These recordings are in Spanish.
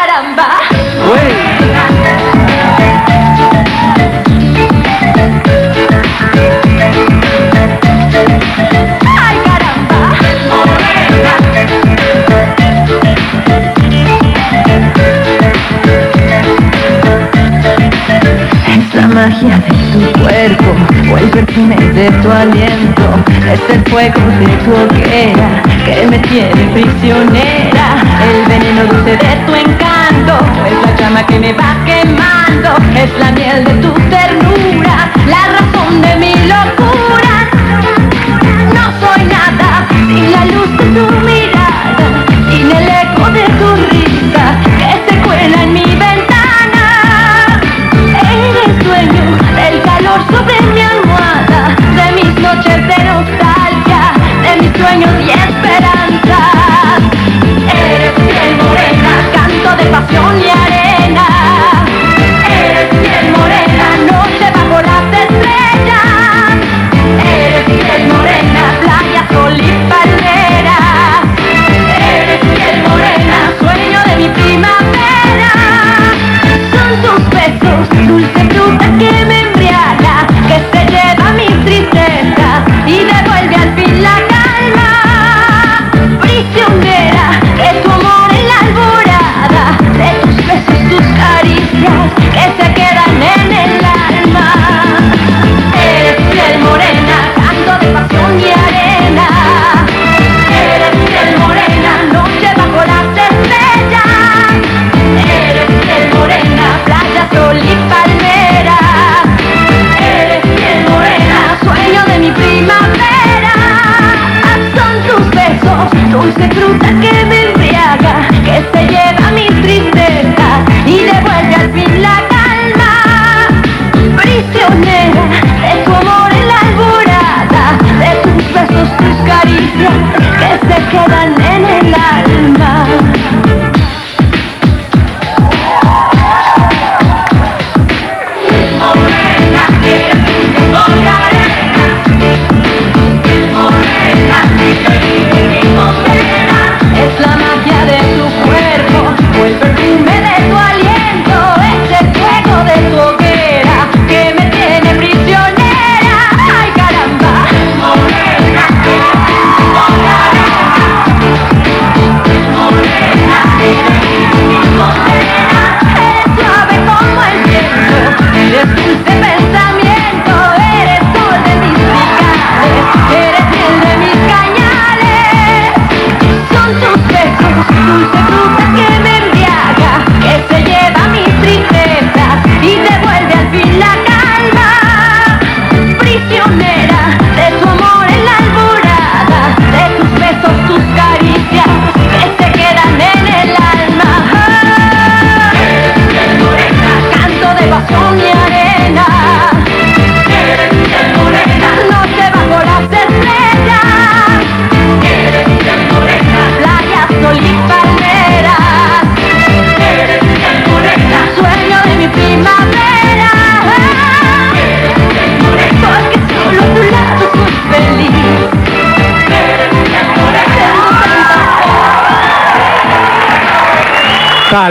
caramba. Uy. Ay, caramba. Es la magia de tu cuerpo o el perfume de tu aliento es el fuego de tu hoguera que me tiene prisionera el veneno dulce de tu encanto es la llama que me va quemando, es la miel de tu ternura, la razón de mi locura. No soy nada sin la luz de tu mirada, sin el eco de tu risa. Que se cuela en mi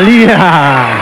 厉害。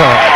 America.